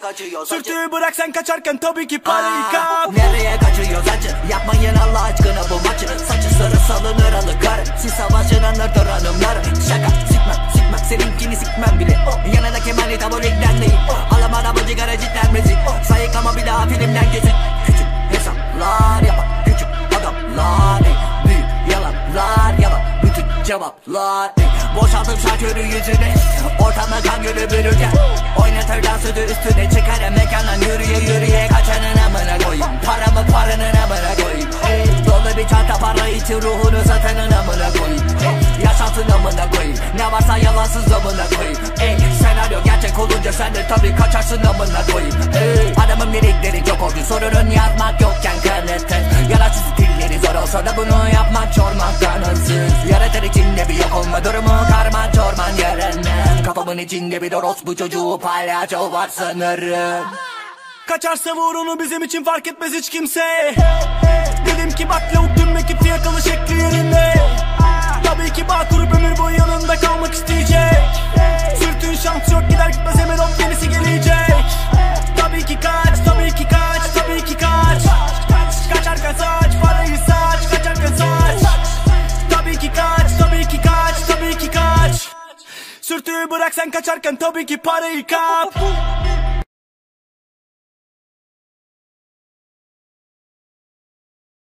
Nereye? Sürtüğü bırak sen kaçarken tabii ki parayı kap. Nereye kaçıyoruz acı? Yapmayın Allah aşkına bu maçı. Saçı sarı salınır alı karı Siz savaşın anırdır hanımları Şaka sikmem sikmem Seninkini sikmem bile. Yanına kemali tabulikten değil Alamana bu sigara cidden müzik Sayık ama bir daha filmden kesin. Küçük hesaplar yapan Küçük adamlar ey. Büyük yalanlar yalan Bütün cevaplar ey. Boşaltım şarkörü yüzüne. Ortamda kan gölü bürürken Oynatır dansödü üstüne Çıkarım mekandan yürüye yürüye Kaçanın amına koyayım. Paramı paranın amına koyayım. Ey, Dolu bir çanta para için ruhunu satanın amına koyayım. Ey, Yaşantın amına koyayım. Ne varsa yalansız amına koyayım. Ey, Senaryo gerçek olunca sen de tabii kaçarsın amına koyayım. Ey, Adamın lirikleri çok oldu sorunun yazmak yokken kanıtın Yararsız dilleri zor olsa da bunu yapmak çormak Kafamın içinde bir orospu çocuğu palyaço var sanırım. Kaçarsa vur onu bizim için fark etmez hiç kimse. Dedim ki bak lavuk tüm ekip fiyakalı şekli Sürtüğü bırak sen kaçarken tabii ki parayı kap